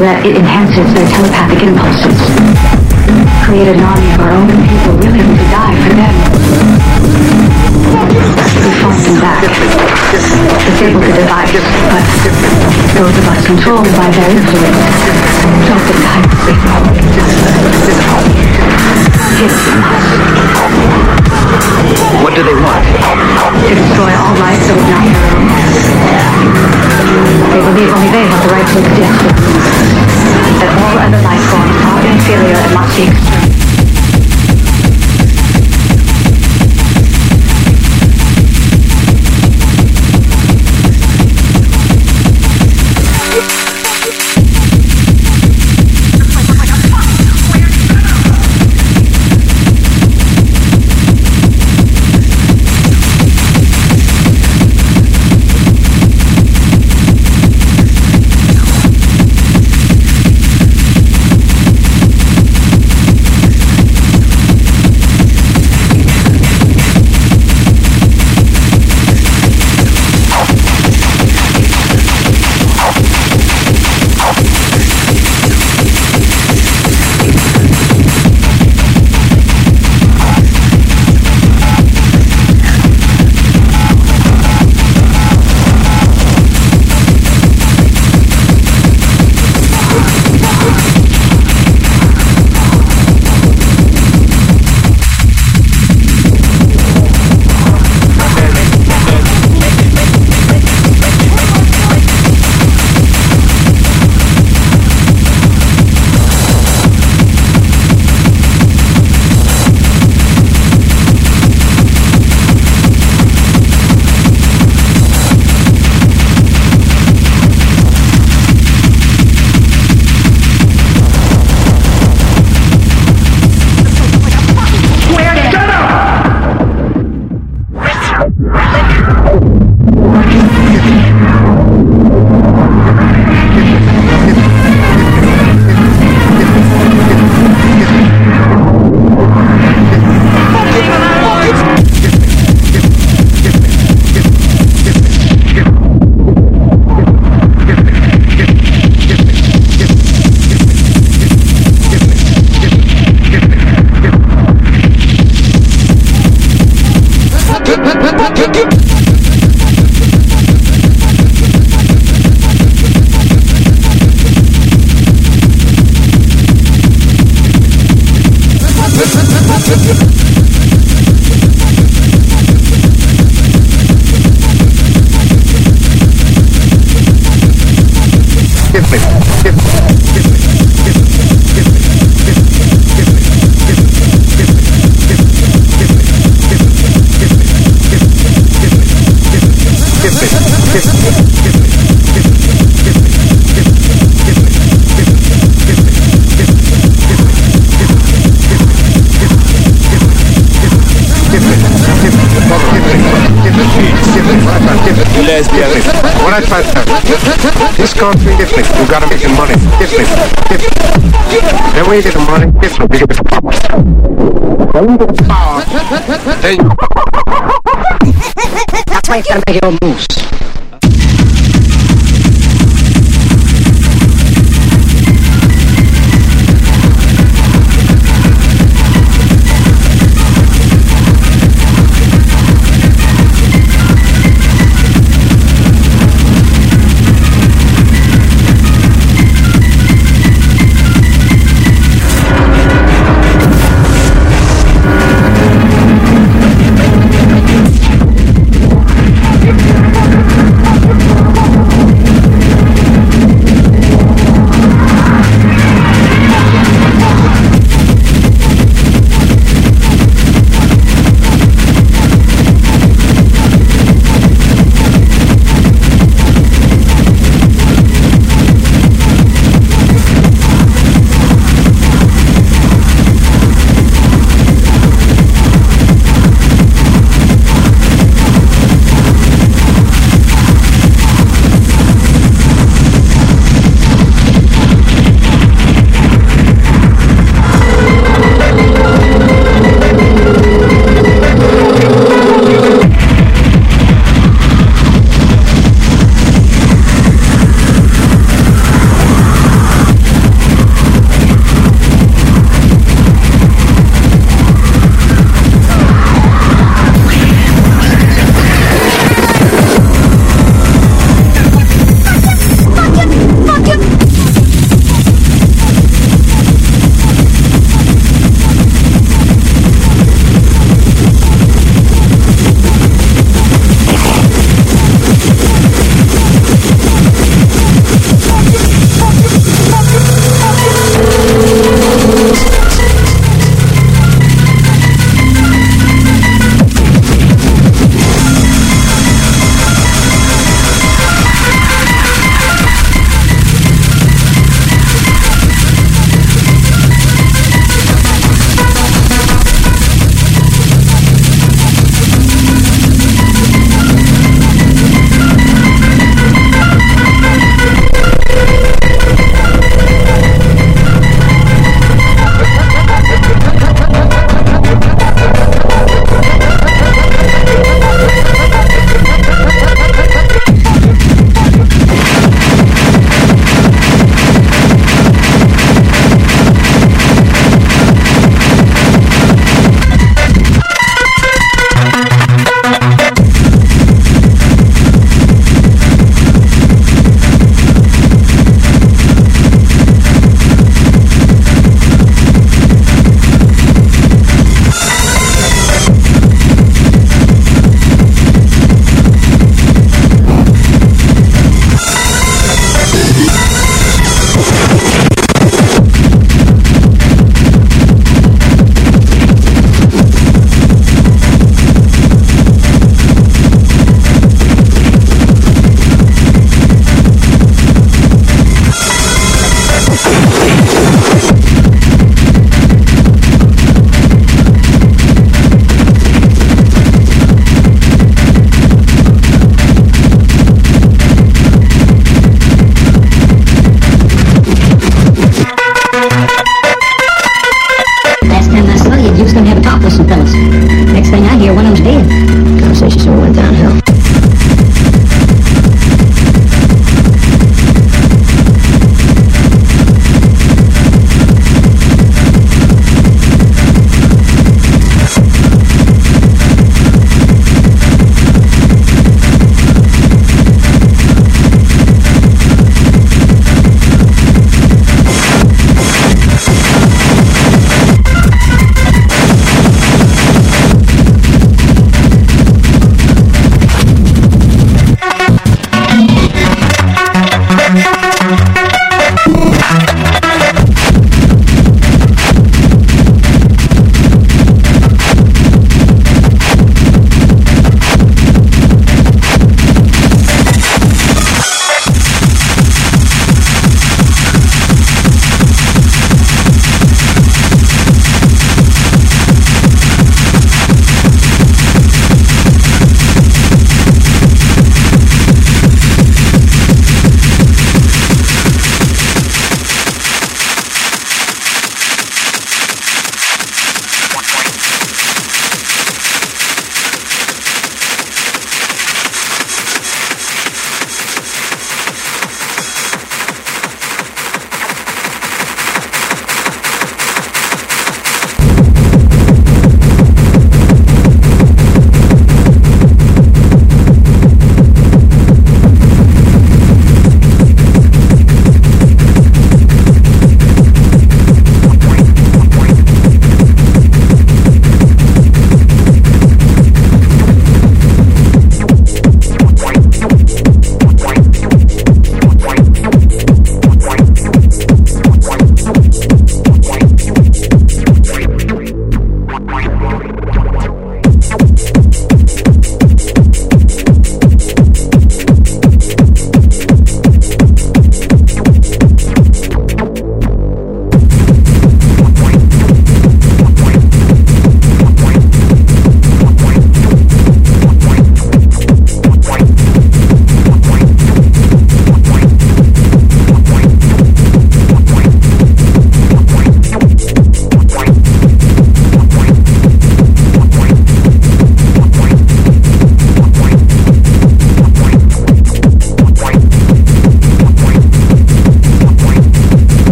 that it enhances their telepathic gotta make the money different. Different. Then when you get the money different, you get the power. When you get the power, then you That's why you gotta make your own moves.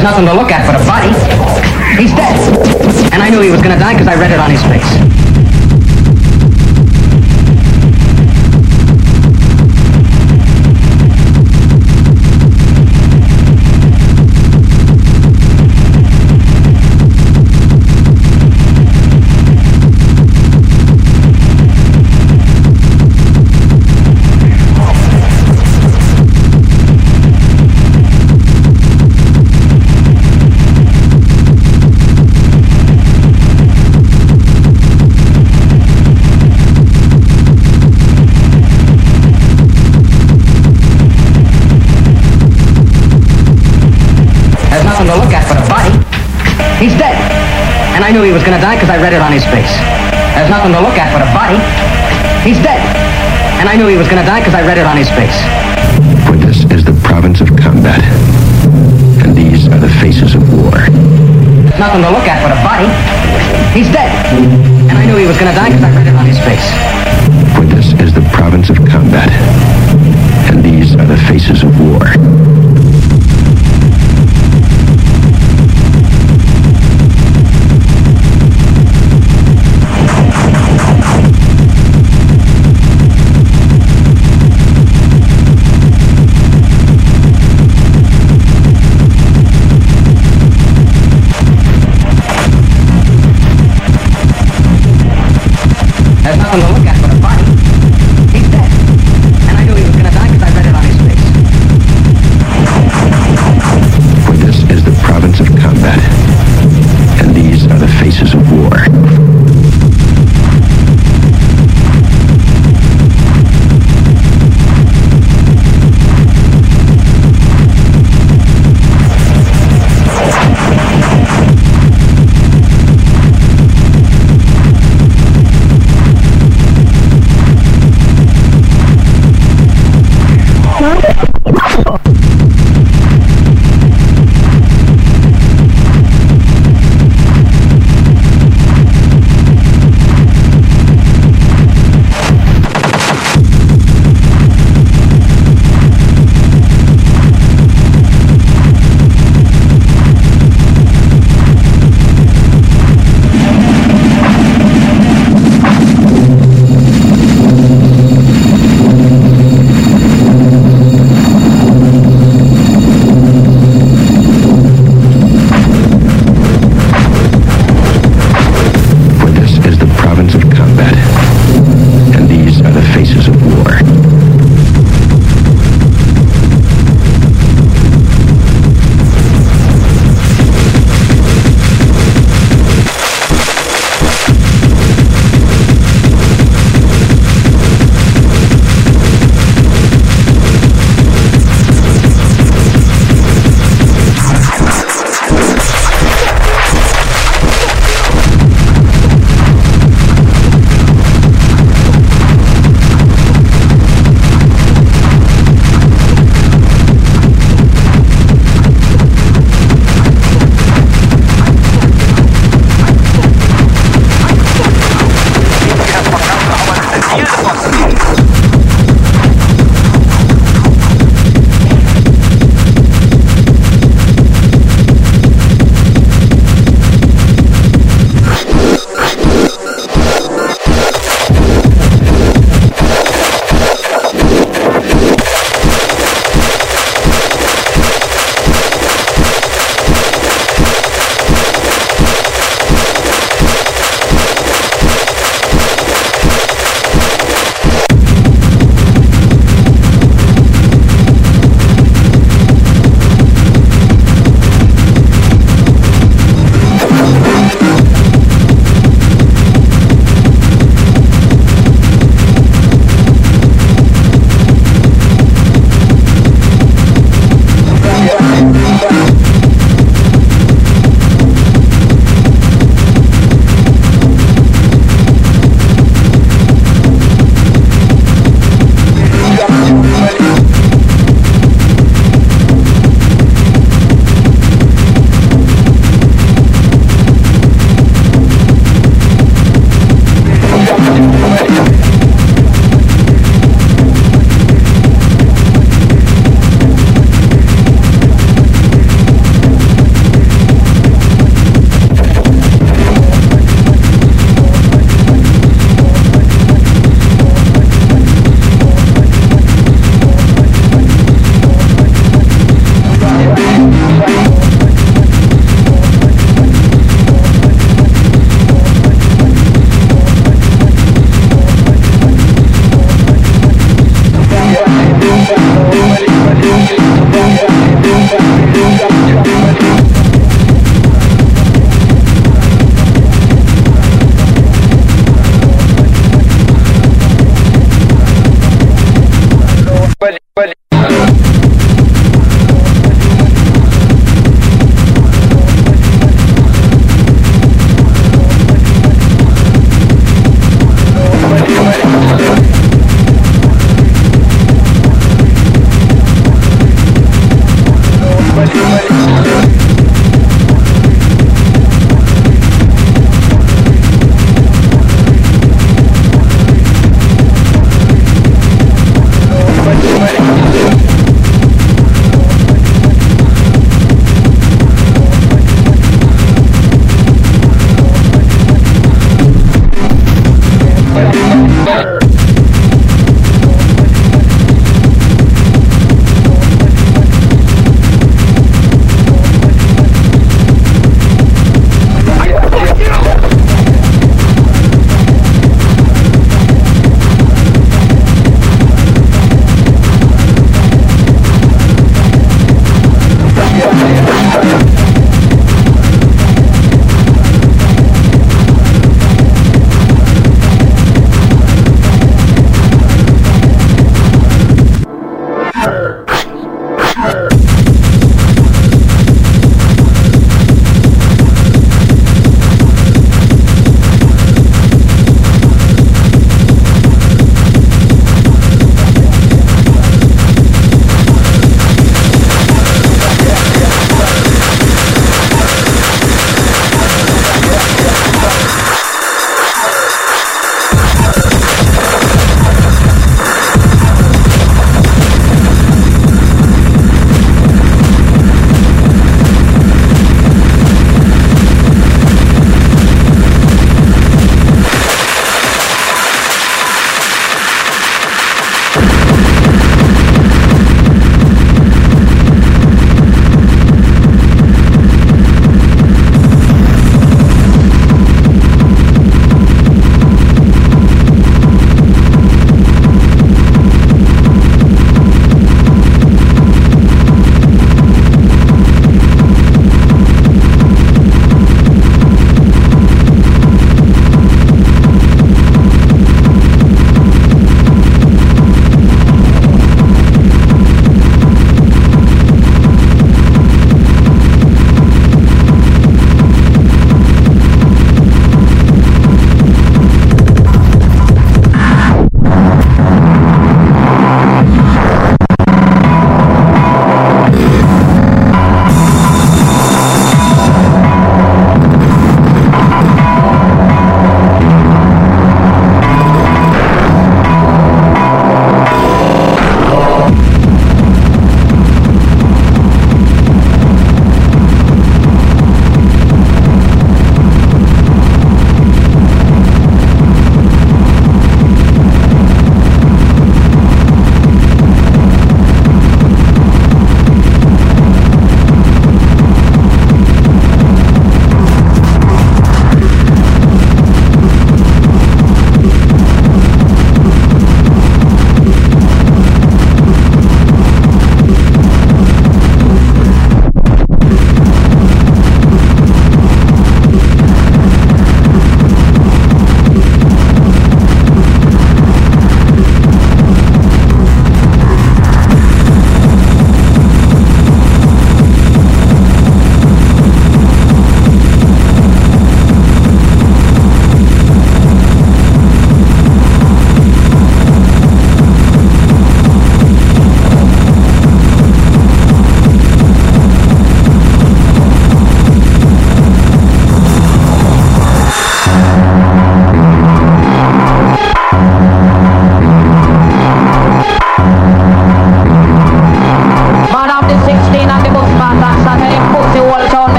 There's nothing to look at There's nothing to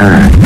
terror.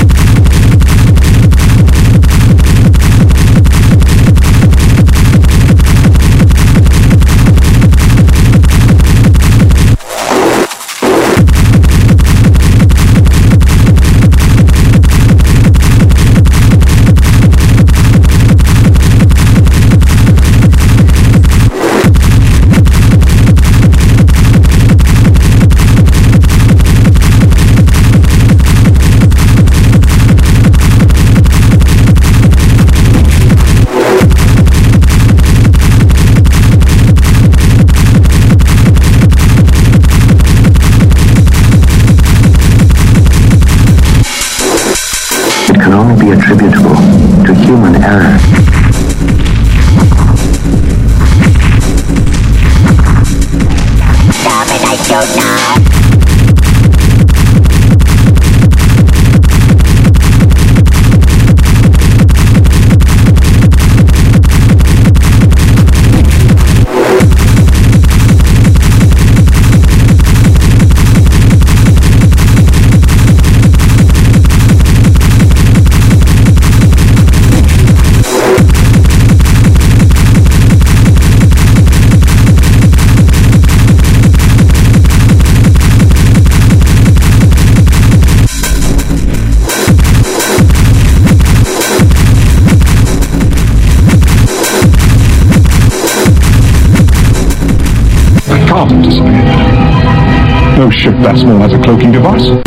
That small has a cloaking device.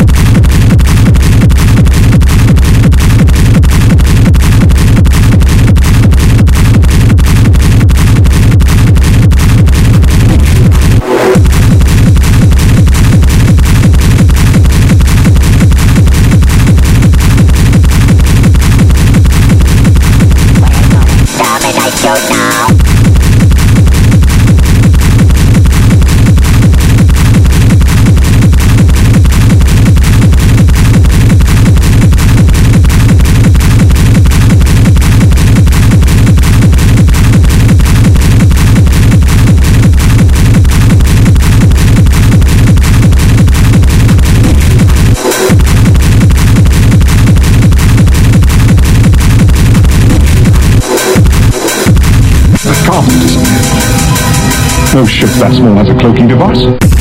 No ship that small has a cloaking device.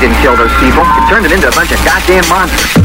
Didn't kill those people. It turned them into a bunch of goddamn monsters.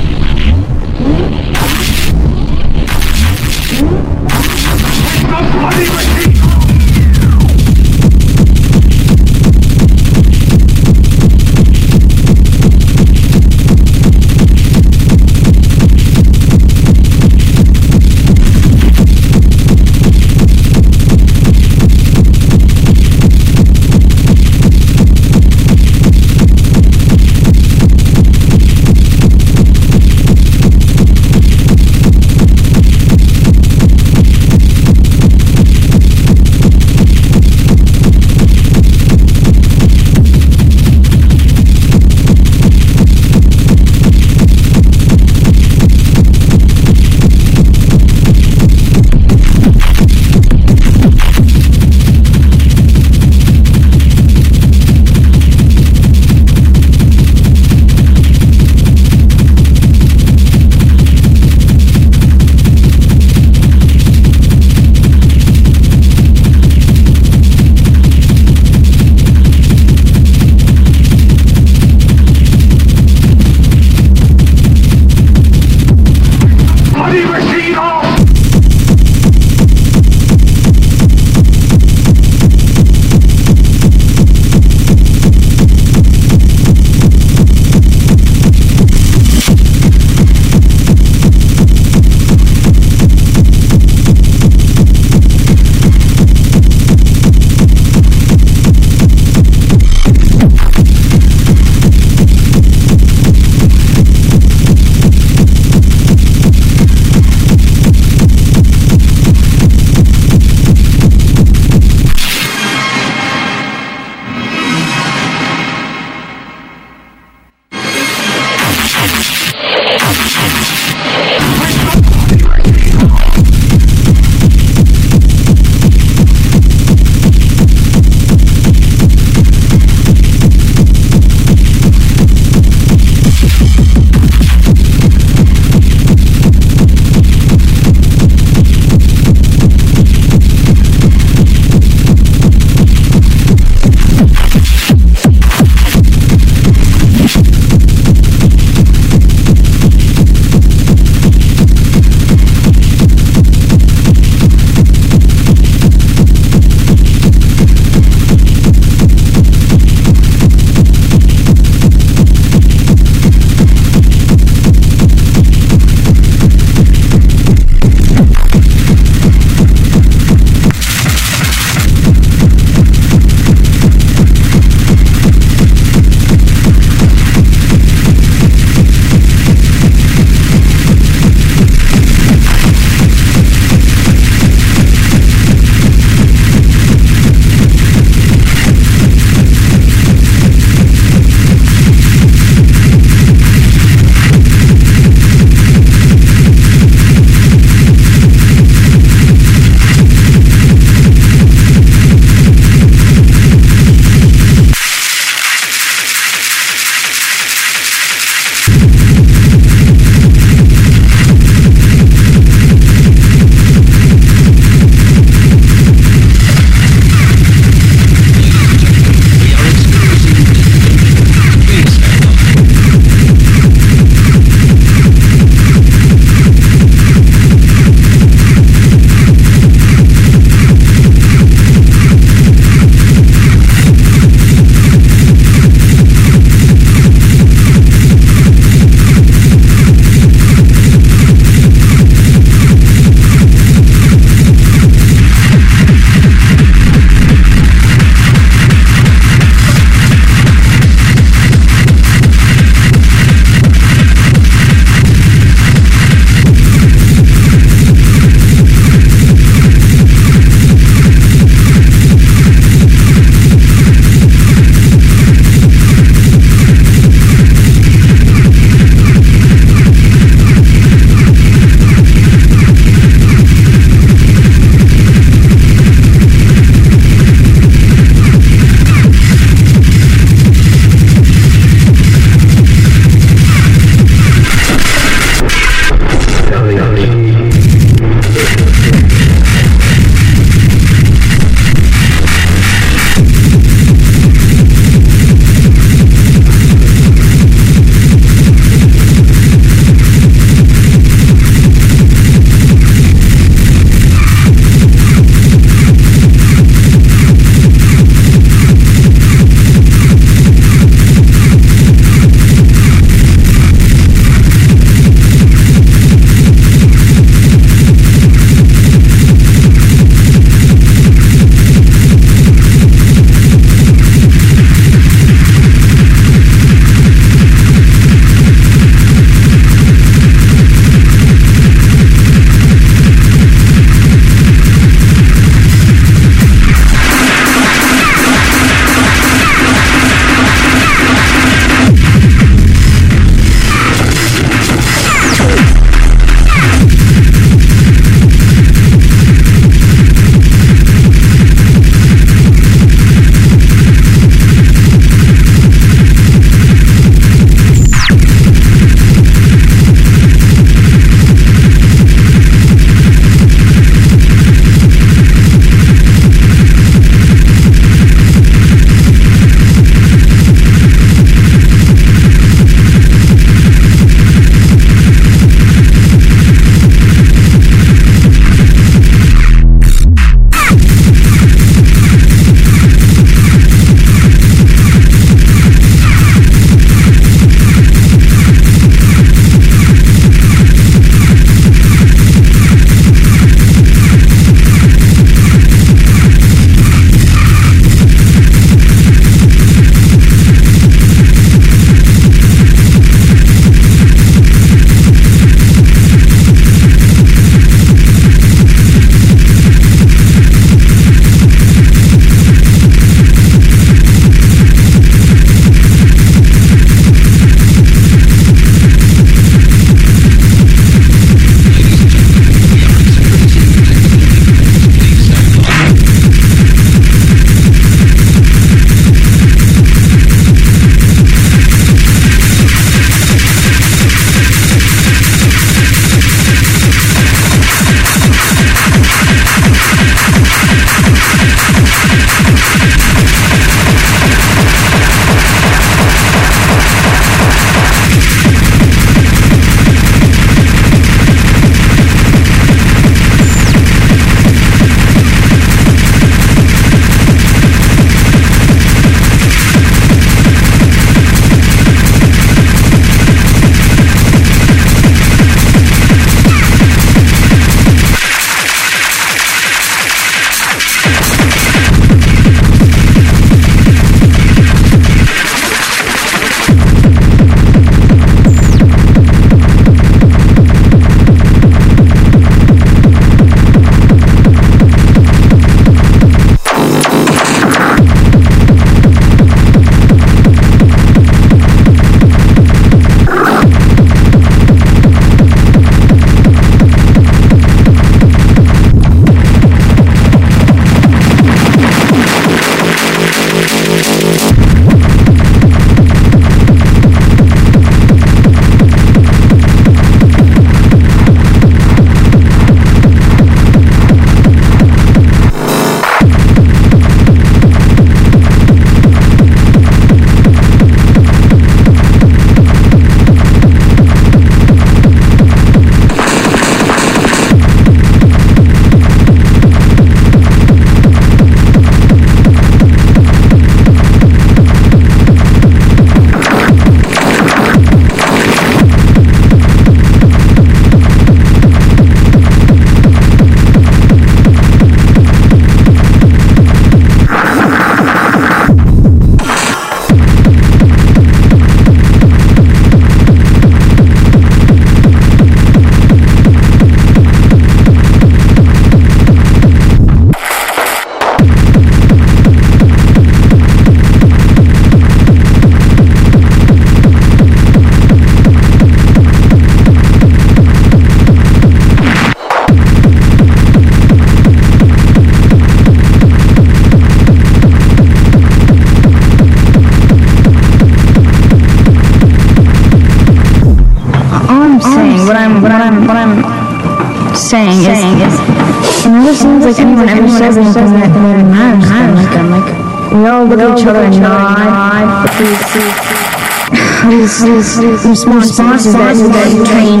Responses that, you train,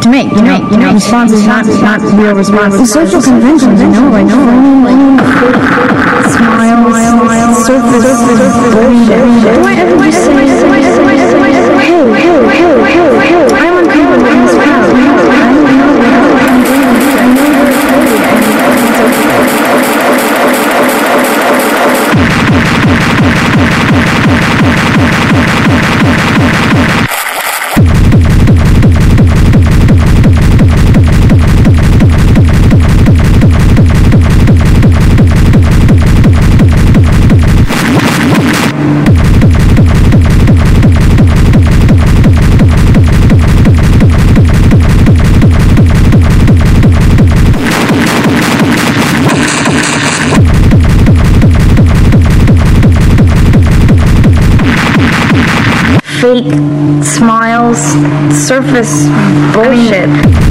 to make, you know, you know, responses not, not real responses. In social conventions, you know, like, like, smile, smile, surface, bullshit. Do I ever just say, hey, hey, hey, hey, hey, fake smiles, surface bullshit.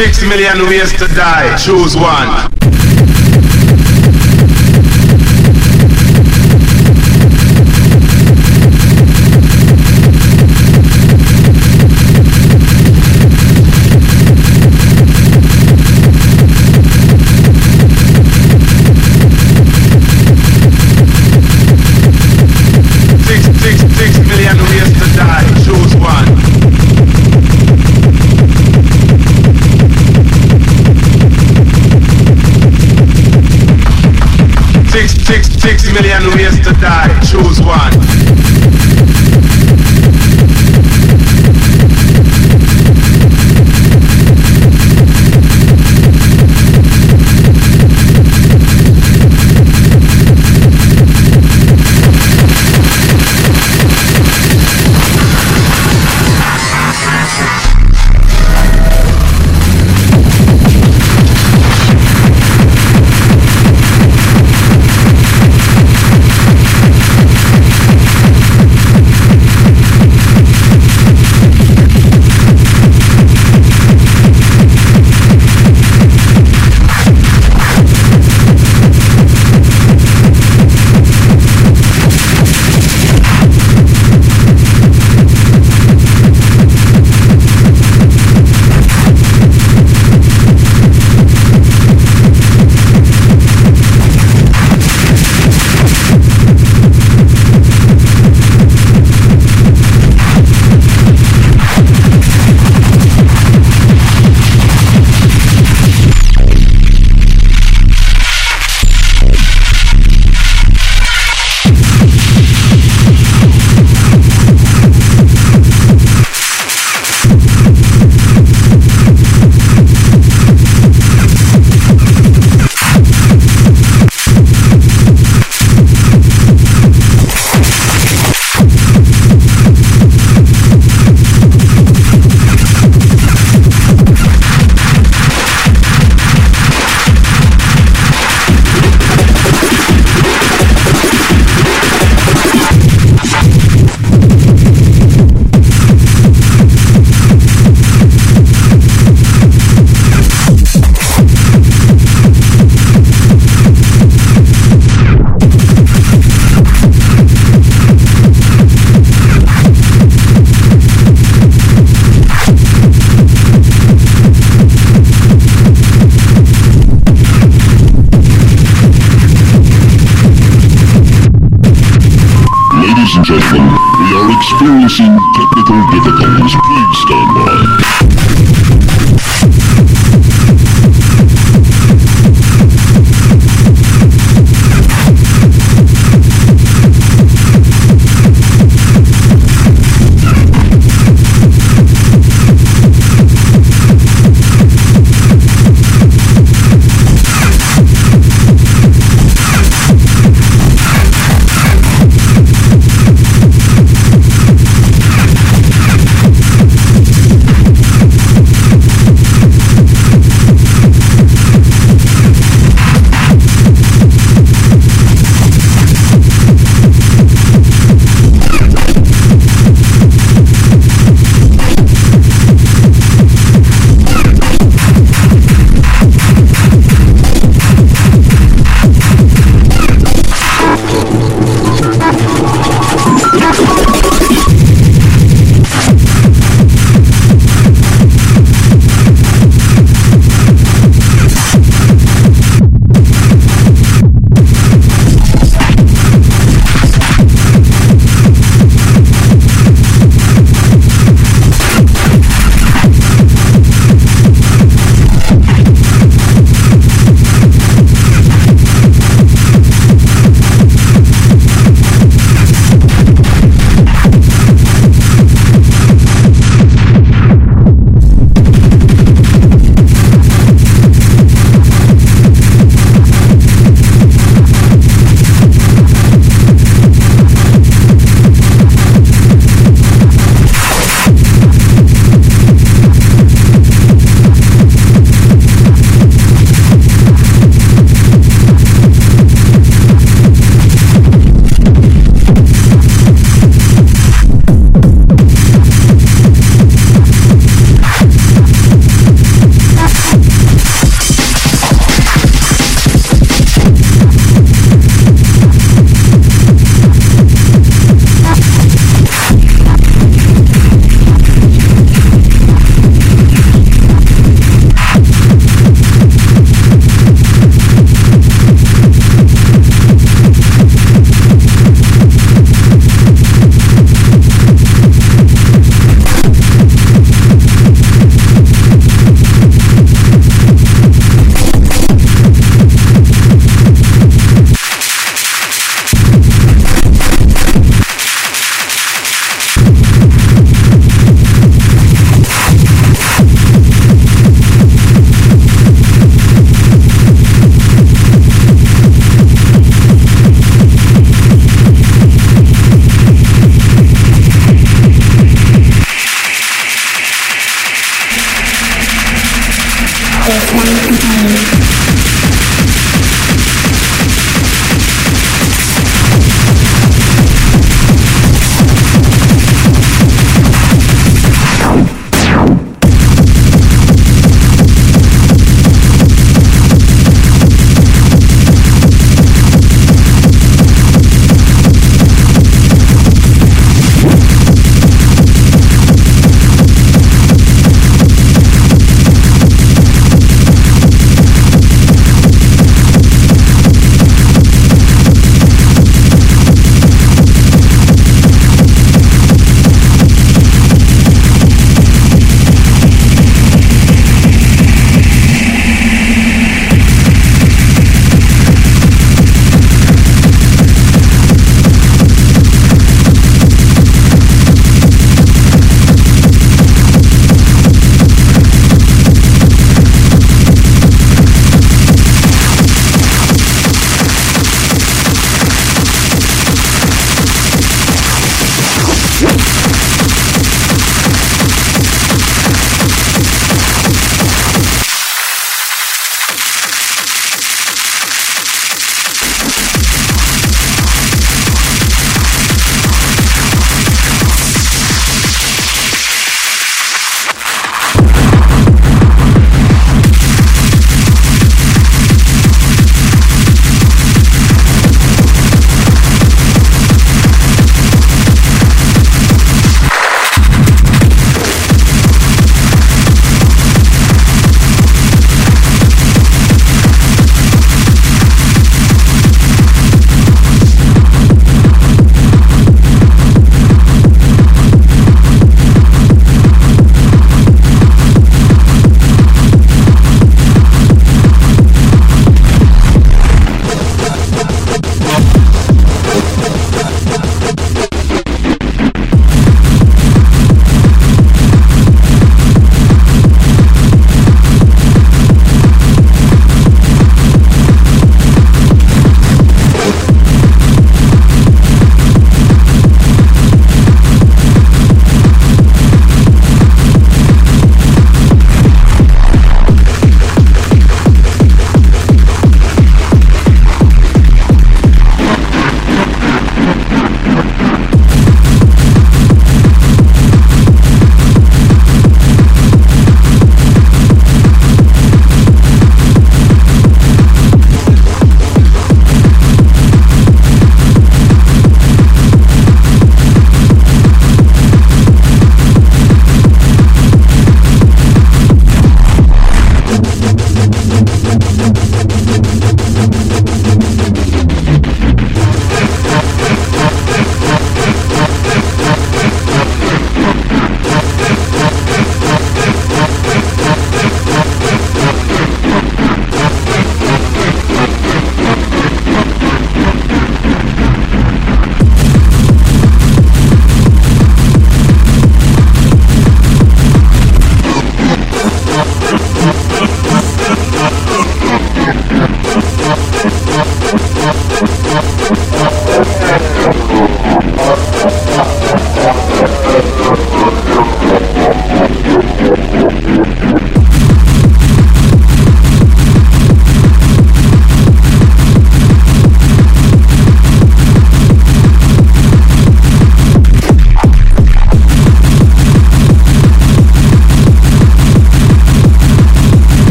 Six million ways to die. Choose one. million ways to die, choose one.